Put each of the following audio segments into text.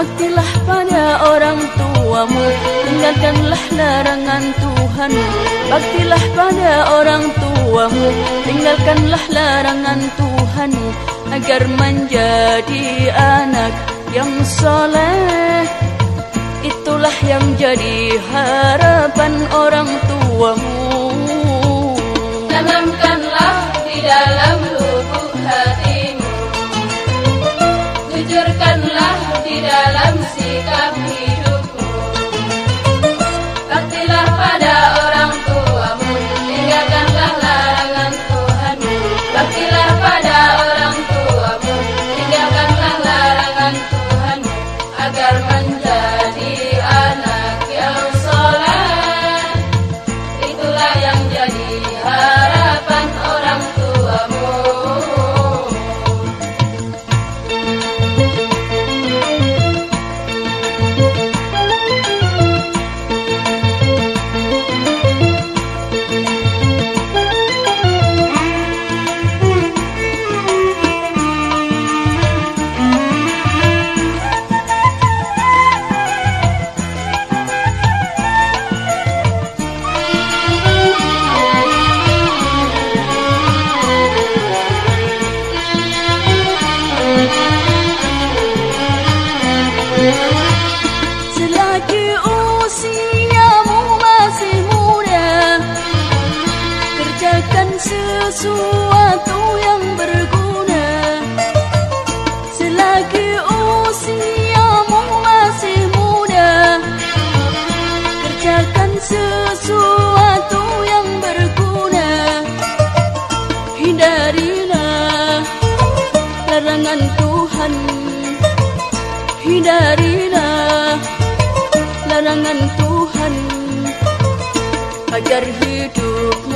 Baktilah pada orang tuamu Tinggalkanlah larangan Tuhan. Baktilah pada orang tuamu Tinggalkanlah larangan Tuhan Agar menjadi anak yang soleh. Itulah yang jadi harapan कभी sesuatu yang berguna. Selagi usiamu masih muda Kerjakan sesuatu yang berguna. Hindarilah larangan Tuhan. Hindarilah larangan Tuhan. Agar hidup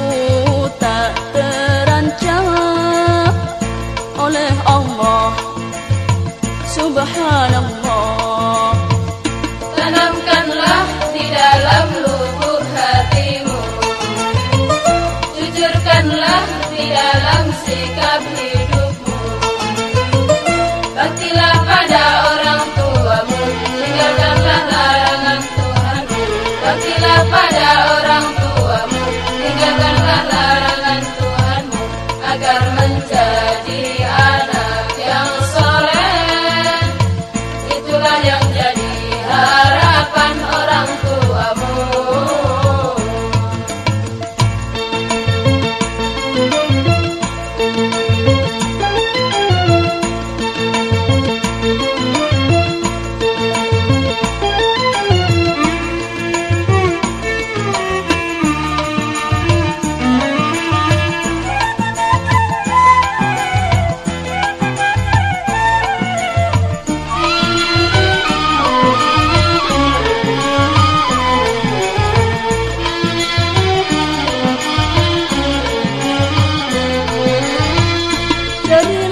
سبحان الله. Suddenly